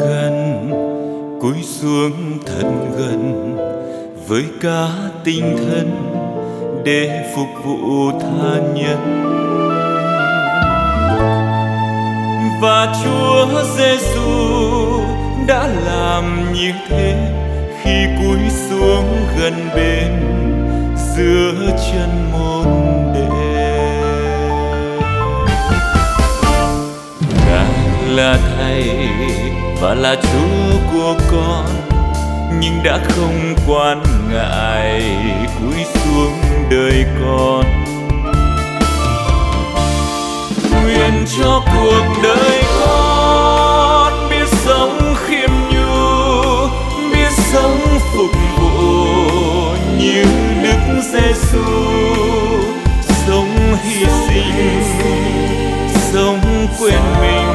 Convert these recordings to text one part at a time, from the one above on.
gần, cúi xuống thật gần với cả tinh thần để phục vụ tha nhân. Và Chúa Giêsu đã làm như thế khi cúi xuống gần bên, giữa chân môn đệ ngài là thầy và là chúa của con, nhưng đã không quan ngại cúi xuống đời con. Nguyện cho cuộc đời con biết sống khiêm nhu, biết sống phục vụ như đức giêsu sống hy sinh, sống quên mình.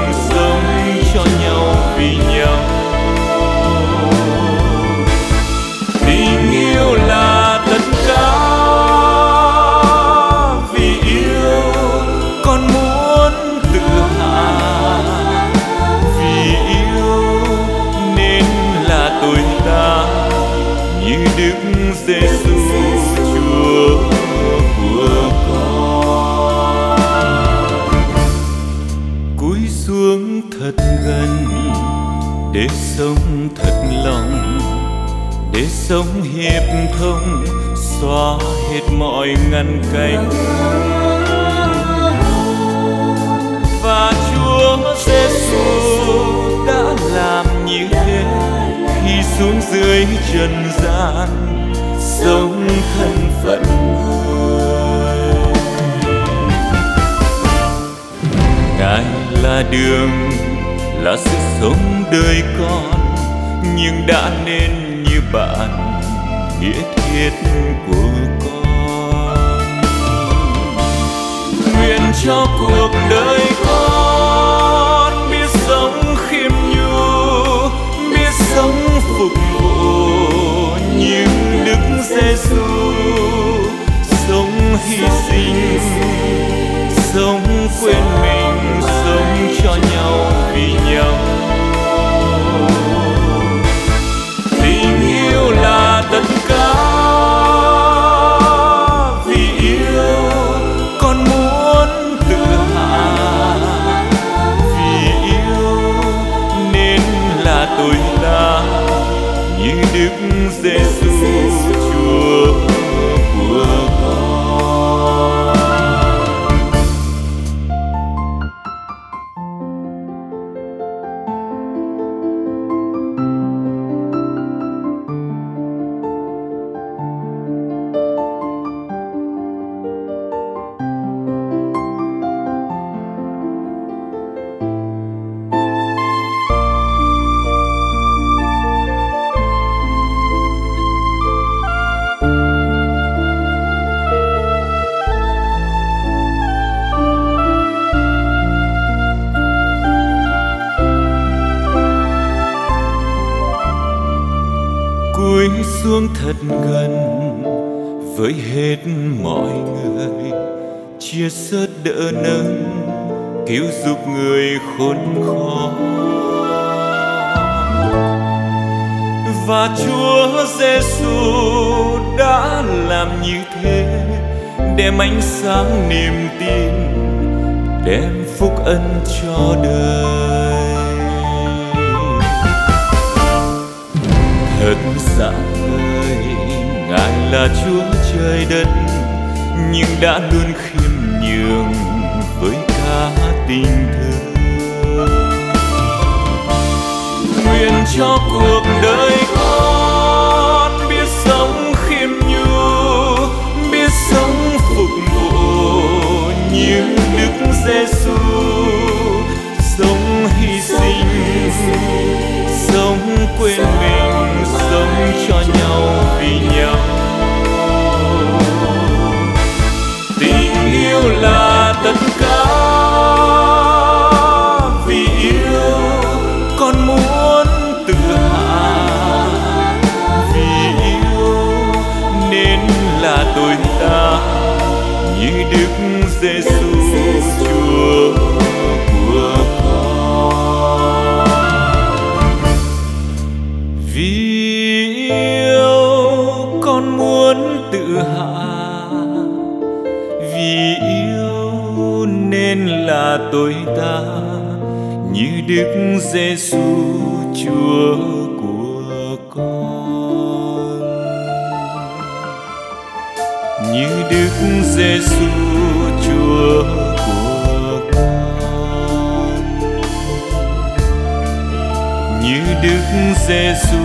Như đức giêsu chúa của con. Cúi xuống thật gần để sống thật lòng, để sống hiệp thông, xóa hết mọi ngăn cách và Chúa Giêsu xuống trần gian sống thân phận. Người ngài là đường, là sự sống đời con, nhưng đã nên như bạn nghĩa thiết của con. Nguyện cho cuộc đời con giêsu sống hy sinh, sống quên mình, sống cho nhau vì nhau. Tình yêu là tất cả vì yêu, con muốn tự hạ vì yêu nên là tôi ta như đức giêsu cúi xuống thật gần với hết mọi người. Chia sớt đỡ nâng, cứu giúp người khốn khó. Và Chúa Giêsu đã làm như thế, đem ánh sáng niềm tin, đem phúc ân cho đời. Dạ ơi ngài là chúa trời đất, nhưng đã luôn khiêm nhường với cả tình thương. Nguyện cho cuộc đời nên là tôi ta, như Đức Giêsu Chúa của con. Như Đức Giêsu Chúa của con. Như Đức Giêsu